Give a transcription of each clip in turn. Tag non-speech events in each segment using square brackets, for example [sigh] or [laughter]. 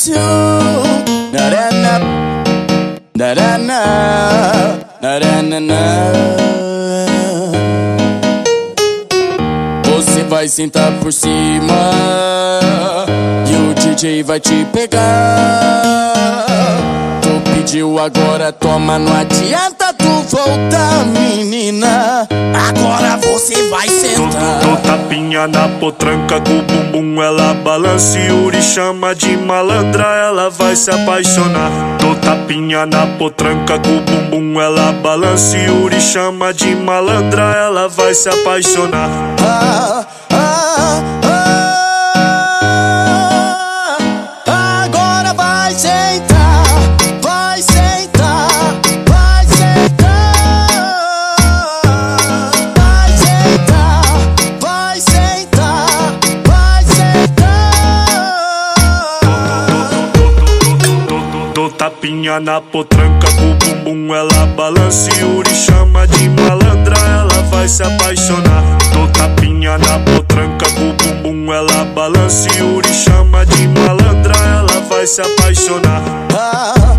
want you. Na na na, na na na, na na na. na. Você vai sentar por cima e o DJ vai te pegar. Tu pediu agora, toma, não adianta voltar, menina. Agora você vai sentar. Dou tapinha na potranca com o bumbum ela balança e Uri chama de malandra, ela vai se apaixonar. Dou tapinha na potranca com o bumbum ela balança e Uri chama de malandra, ela vai se apaixonar. Ah, ah, ah, Dou tapinha na potranca com o bumbum ela balança e Uri chama de malandra, ela vai se apaixonar. Dou tapinha na potranca com o bumbum ela balança e Uri chama de malandra, ela vai se apaixonar. Ah,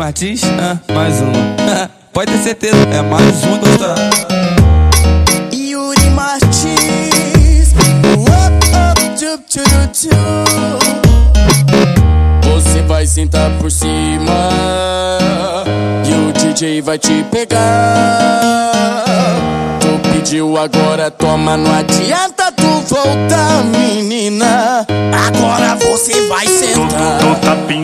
Martins? Ah, mais um. [laughs] Pode ter certeza, é mais um gostar. Yuri Martins, up, up. Você vai sentar por cima e o DJ vai te pegar. Tu pediu agora, toma, não adianta tu voltar, menina. Agora você vai sentar.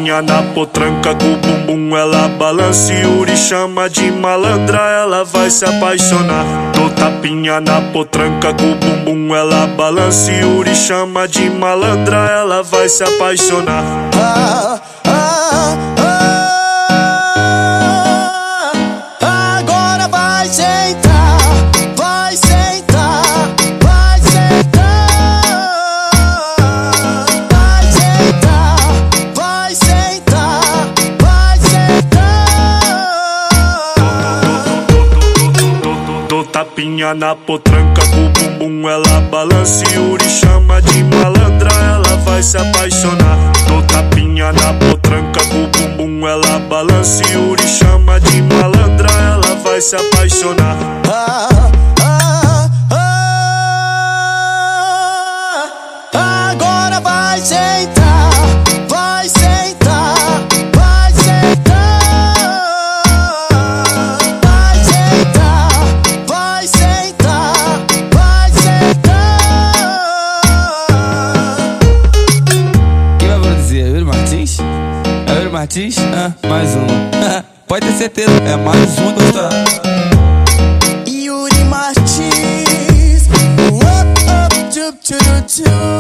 Tapinha na potranca com o bumbum ela balança e Uri chama de malandra, ela vai se apaixonar. Dou tapinha na potranca com o bumbum ela balança e Uri chama de malandra, ela vai se apaixonar. Ah, ah, ah, agora vai sentar, tapinha na potranca com o bumbum ela balança e Uri chama de malandra, ela vai se apaixonar. Dou tapinha na potranca com o bumbum ela balança e Uri chama de malandra, ela vai se apaixonar. Ah, ah, ah, agora vai sentar, Martins, ah, mais um. [laughs] Pode ter certeza, é mais um gostar. Yuri Martins, up, up, tchup, tchup, tchup.